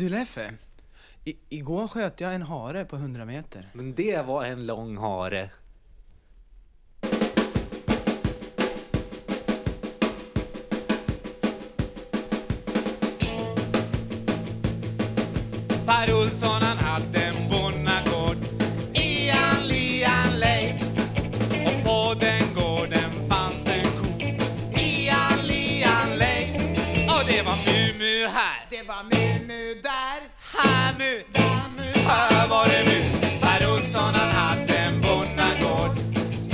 Du Leffe, i, igår sköt jag en hare på 100 meter. Men det var en lång hare. Per Olsson han hade en bonnagård i en lian lej och på den gården fanns det en ko i en lian lej och det var Mumu här, Det var Mumu där, här var det mu. Per Olsson han hade en bonnagård.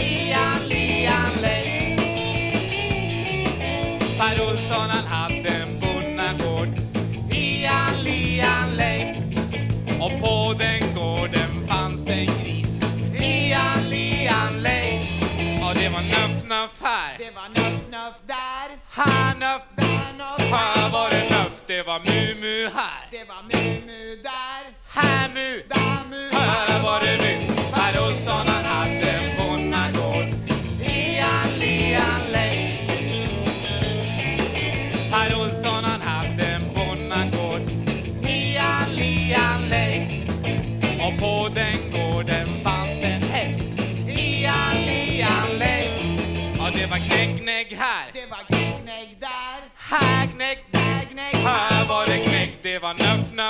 I en lian lej. Per Olsson han hade en bonnagård. I en lian lej. Och på den gården fanns det en gris. I en lian lej. Och det var Nuff Nuff här, Det var Nuff Nuff där, här Nuff, där Nuff. här var det var Mumu här, Det var Mumu där, här Mu, där Mumu. här var det Mu. Per Olsson han hade en bonnagård. I en lian lej Per Olsson han hade en bonnagård. I en lian lej och på den gården fanns det en häst. I en lian lej och det var gnägg, gnägg här, Det var Gnägg där, här gnägg,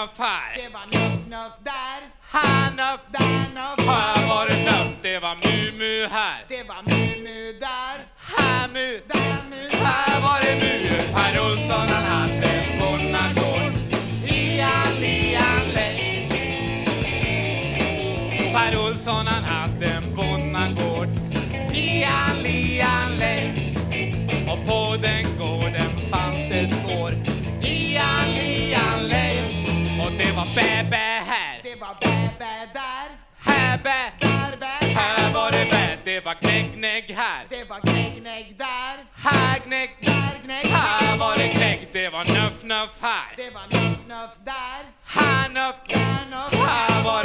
nuff, här, Det var Nuff Nuff där, här nuff, där Nuff. här var det nuff, det var mumu här, Det var Mumu där, här mu, där Mumu. här var det mu. Per Olsson han hade en bonnagård i lian lej Per Olsson han hade en bonnagård var Bä Bä där, här bä, där Bä. här var det bä, det var gnägg, gnägg här, Det var Gnägg Gnägg där, här gnägg, där Gnägg. här var det gnägg, det var nuff, nuff här, Det var Nuff Nuff där, här nuff, där Nuff. här var